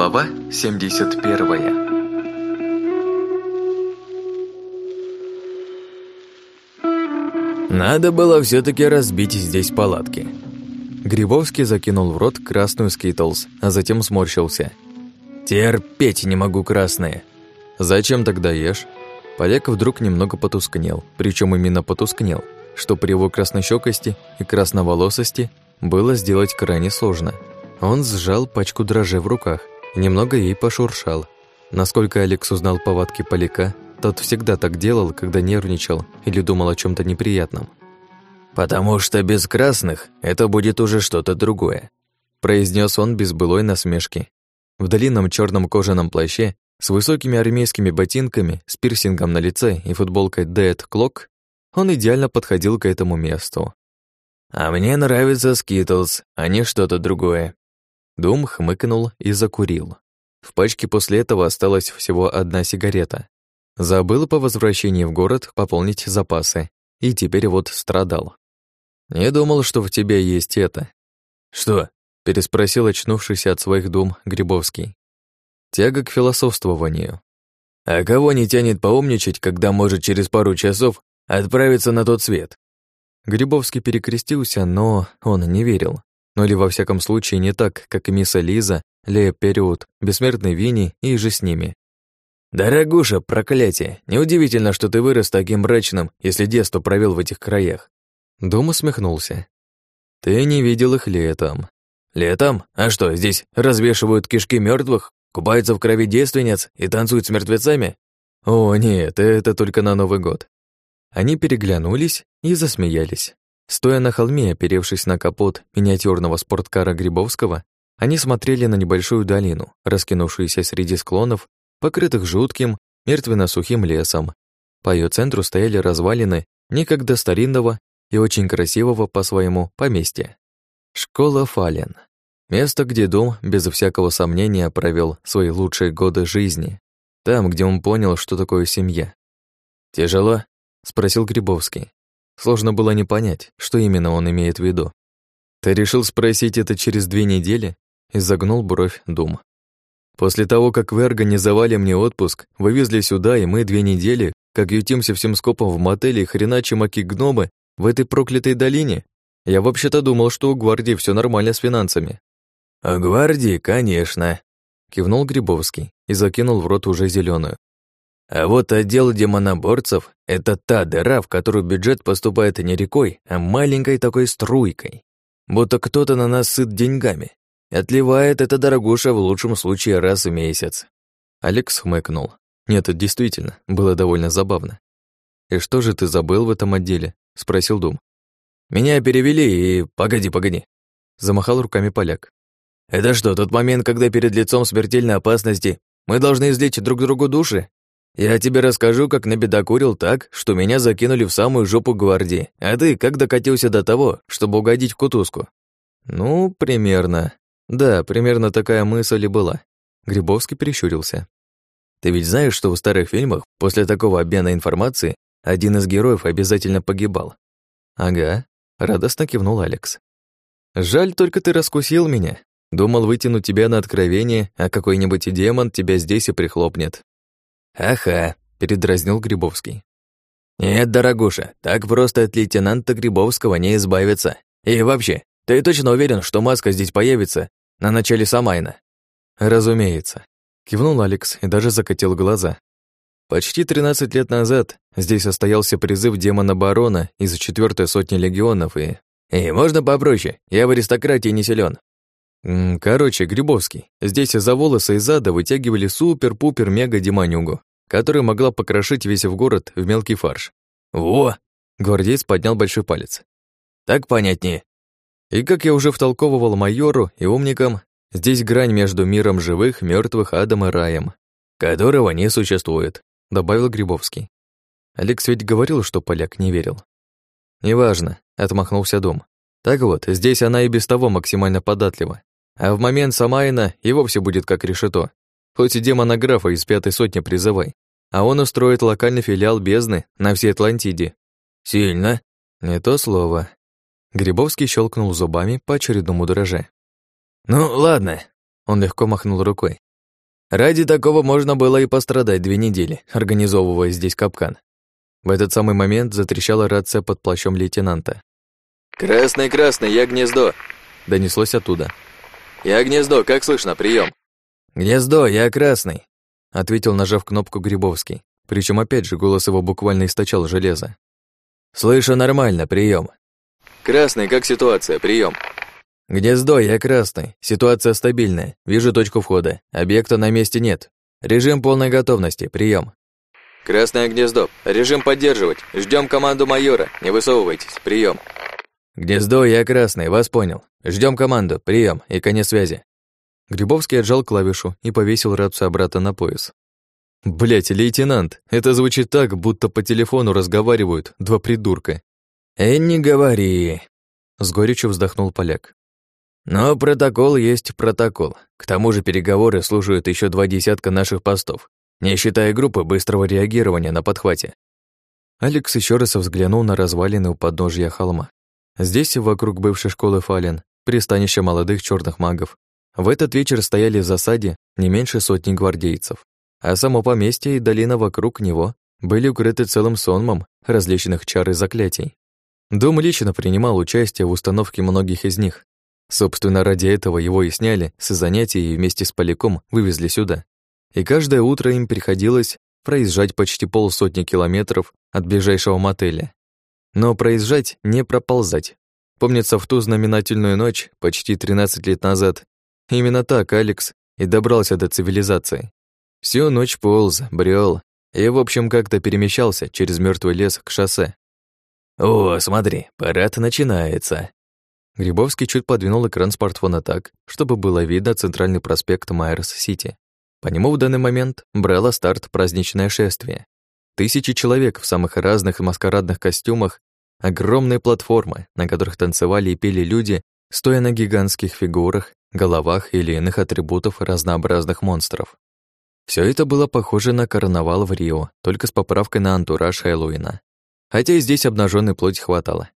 Глава 71 Надо было все таки разбить здесь палатки. Грибовский закинул в рот красную скитлс, а затем сморщился. Терпеть не могу красные. Зачем тогда ешь? Поляк вдруг немного потускнел, причем именно потускнел, что при его краснощекости и красноволосости было сделать крайне сложно. Он сжал пачку дрожжей в руках немного ей пошуршал. Насколько Алекс узнал повадки поляка, тот всегда так делал, когда нервничал или думал о чем то неприятном. «Потому что без красных это будет уже что-то другое», произнес он без былой насмешки. В длинном черном кожаном плаще с высокими армейскими ботинками, с пирсингом на лице и футболкой Dead Clock он идеально подходил к этому месту. «А мне нравится Skittles, а не что-то другое». Дум хмыкнул и закурил. В пачке после этого осталась всего одна сигарета. Забыл по возвращении в город пополнить запасы, и теперь вот страдал. «Не думал, что в тебе есть это». «Что?» — переспросил очнувшийся от своих дум Грибовский. «Тяга к философствованию». «А кого не тянет поумничать, когда может через пару часов отправиться на тот свет?» Грибовский перекрестился, но он не верил. Ну или во всяком случае не так, как и мисс Лиза, Лея Период, Бессмертный Винни и же с ними. «Дорогуша, проклятие! Неудивительно, что ты вырос таким мрачным, если детство провел в этих краях». Дом усмехнулся. «Ты не видел их летом». «Летом? А что, здесь развешивают кишки мертвых, купаются в крови девственниц и танцуют с мертвецами?» «О, нет, это только на Новый год». Они переглянулись и засмеялись. Стоя на холме, оперевшись на капот миниатюрного спорткара Грибовского, они смотрели на небольшую долину, раскинувшуюся среди склонов покрытых жутким, мертвенно-сухим лесом. По ее центру стояли развалины некогда старинного и очень красивого по-своему поместья. Школа Фален. Место, где дом, без всякого сомнения, провел свои лучшие годы жизни. Там, где он понял, что такое семья. «Тяжело?» — спросил Грибовский. Сложно было не понять, что именно он имеет в виду. «Ты решил спросить это через две недели?» — изогнул бровь Дум. После того, как вы организовали мне отпуск, вывезли сюда, и мы две недели, как ютимся всем скопом в мотеле и хреначим аки-гномы в этой проклятой долине, я вообще-то думал, что у гвардии все нормально с финансами». «У гвардии, конечно», — кивнул Грибовский и закинул в рот уже зеленую. «А вот отдел демоноборцев — это та дыра, в которую бюджет поступает не рекой, а маленькой такой струйкой. Будто кто-то на нас сыт деньгами. Отливает это дорогуша в лучшем случае раз в месяц. Алекс хмыкнул. Нет, это действительно было довольно забавно. «И что же ты забыл в этом отделе?» — спросил Дум. «Меня перевели и... Погоди, погоди!» Замахал руками поляк. «Это что, тот момент, когда перед лицом смертельной опасности мы должны излечить друг другу души? Я тебе расскажу, как набедокурил так, что меня закинули в самую жопу гвардии, а ты как докатился до того, чтобы угодить в кутузку?» «Ну, примерно», да, примерно такая мысль и была. Грибовский прищурился. Ты ведь знаешь, что в старых фильмах после такого обмена информацией один из героев обязательно погибал? Ага, радостно кивнул Алекс. Жаль, только ты раскусил меня. Думал вытянуть тебя на откровение, а какой-нибудь демон тебя здесь и прихлопнет. Ага, передразнил Грибовский. Нет, дорогуша, так просто от лейтенанта Грибовского не избавиться. И вообще, ты точно уверен, что маска здесь появится на начале Самайна. Разумеется. Кивнул Алекс и даже закатил глаза. Почти 13 лет назад здесь состоялся призыв демона-барона из четвертой сотни легионов и... И можно попроще, я в аристократии не силен. Короче, Грибовский, здесь из-за волоса и зада вытягивали супер-пупер-мега-демонюгу, которая могла покрошить весь в город в мелкий фарш. Во! Гвардеец поднял большой палец. Так понятнее. И как я уже втолковывал майору и умникам, здесь грань между миром живых, мертвых, адом и раем, которого не существует, добавил Грибовский. Алекс ведь говорил, что поляк не верил. Неважно, отмахнулся дом. Так вот, здесь она и без того максимально податлива. А в момент Самайна и вовсе будет как решето. Хоть и демона графа из пятой сотни призывай. А он устроит локальный филиал бездны на всей Атлантиде. Сильно? Не то слово. Грибовский щелкнул зубами по очередному дроже. «Ну, ладно», — он легко махнул рукой. Ради такого можно было и пострадать две недели, организовывая здесь капкан. В этот самый момент затрещала рация под плащом лейтенанта. «Красный, красный, я гнездо!» Донеслось оттуда. «Я гнездо, как слышно, прием. «Гнездо, я красный», — ответил, нажав кнопку Грибовский. Причем опять же голос его буквально источал железо. «Слышу нормально, прием. «Красный, как ситуация, прием. «Гнездо, я красный. Ситуация стабильная. Вижу точку входа. Объекта на месте нет. Режим полной готовности. Прием. «Красное гнездо. Режим поддерживать. Ждем команду майора. Не высовывайтесь. Прием. «Гнездо, я красный. Вас понял. Ждем команду. Прием И конец связи». Грибовский отжал клавишу и повесил рацию обратно на пояс. Блять, лейтенант, это звучит так, будто по телефону разговаривают два придурка. «Э, не говори», — с горечью вздохнул поляк. «Но протокол есть протокол. К тому же переговоры слушают еще два десятка наших постов, не считая группы быстрого реагирования на подхвате». Алекс еще раз взглянул на развалины у подножья холма. Здесь, вокруг бывшей школы Фален, пристанище молодых черных магов, в этот вечер стояли в засаде не меньше сотни гвардейцев, а само поместье и долина вокруг него были укрыты целым сонмом различных чар и заклятий. Дом лично принимал участие в установке многих из них. Собственно, ради этого его и сняли с занятий и вместе с Поляком вывезли сюда. И каждое утро им приходилось проезжать почти полсотни километров от ближайшего мотеля. Но проезжать не проползать. Помнится, в ту знаменательную ночь, почти 13 лет назад, Именно так Алекс и добрался до цивилизации. Всю ночь полз, брел и, в общем, как-то перемещался через мертвый лес к шоссе. «О, смотри, парад начинается!» Грибовский чуть подвинул экран смартфона так, чтобы было видно центральный проспект Майерс-Сити. По нему в данный момент брало старт праздничное шествие. Тысячи человек в самых разных маскарадных костюмах, огромные платформы, на которых танцевали и пели люди, стоя на гигантских фигурах головах или иных атрибутов разнообразных монстров. Все это было похоже на карнавал в Рио, только с поправкой на антураж Хэллоуина. Хотя и здесь обнаженной плоти хватало.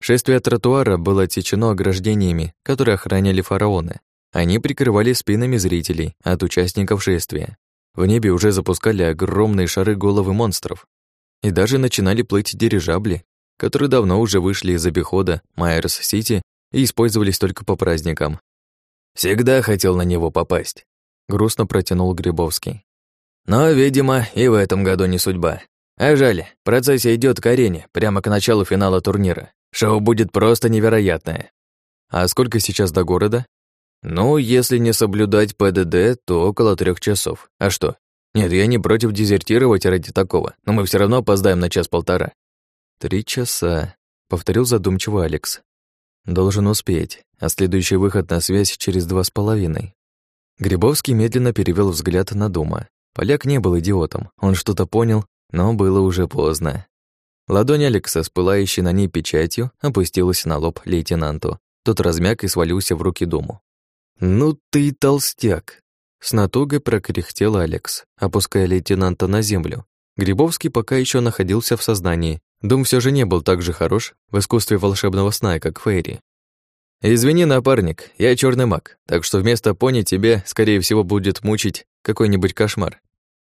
Шествие тротуара было отсечено ограждениями, которые охраняли фараоны. Они прикрывали спинами зрителей от участников шествия. В небе уже запускали огромные шары головы монстров. И даже начинали плыть дирижабли, которые давно уже вышли из обихода Майерс-Сити и использовались только по праздникам. Всегда хотел на него попасть. Грустно протянул Грибовский. Но, видимо, и в этом году не судьба. А жаль, процессия идет к арене, прямо к началу финала турнира. Шоу будет просто невероятное. А сколько сейчас до города? Ну, если не соблюдать ПДД, то около трех часов. А что? Нет, я не против дезертировать ради такого, но мы все равно опоздаем на час-полтора. Три часа, повторил задумчиво Алекс. Должен успеть, а следующий выход на связь через два с половиной. Грибовский медленно перевел взгляд на Дума. Поляк не был идиотом, он что-то понял, но было уже поздно. Ладонь Алекса с пылающей на ней печатью опустилась на лоб лейтенанту. Тот размяк и свалился в руки Думу. «Ну ты толстяк!» С натугой прокряхтел Алекс, опуская лейтенанта на землю. Грибовский пока еще находился в сознании, Дум все же не был так же хорош в искусстве волшебного сна, как Фейри. «Извини, напарник, я черный маг, так что вместо пони тебе, скорее всего, будет мучить какой-нибудь кошмар».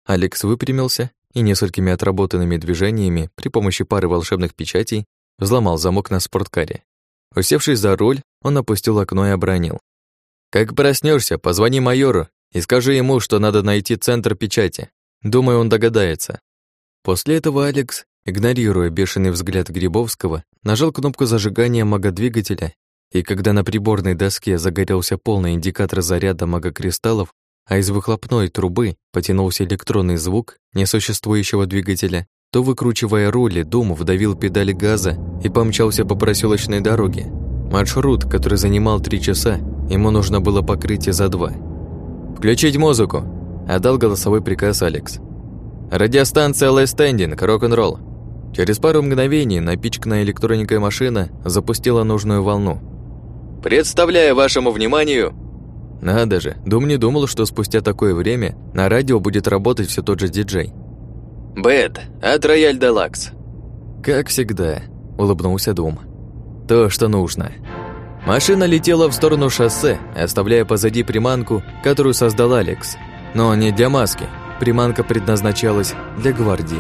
Алекс выпрямился и несколькими отработанными движениями при помощи пары волшебных печатей взломал замок на спорткаре. Усевшись за руль, он опустил окно и обронил. «Как проснешься, позвони майору и скажи ему, что надо найти центр печати. Думаю, он догадается». После этого Алекс Игнорируя бешеный взгляд Грибовского, нажал кнопку зажигания магодвигателя, и когда на приборной доске загорелся полный индикатор заряда магокристаллов, а из выхлопной трубы потянулся электронный звук несуществующего двигателя, то, выкручивая рули, Дум вдавил педаль газа и помчался по проселочной дороге. Маршрут, который занимал три часа, ему нужно было покрытие за два. «Включить музыку!» – отдал голосовой приказ Алекс. «Радиостанция Last Standing, рок-н-ролл. Через пару мгновений напичканная электроникой машина запустила нужную волну. «Представляю вашему вниманию...» Надо же, Дум не думал, что спустя такое время на радио будет работать все тот же диджей. «Бэт, от Рояль Делакс». «Как всегда», — улыбнулся Дум. «То, что нужно». Машина летела в сторону шоссе, оставляя позади приманку, которую создал Алекс. Но не для маски. Приманка предназначалась для гвардии.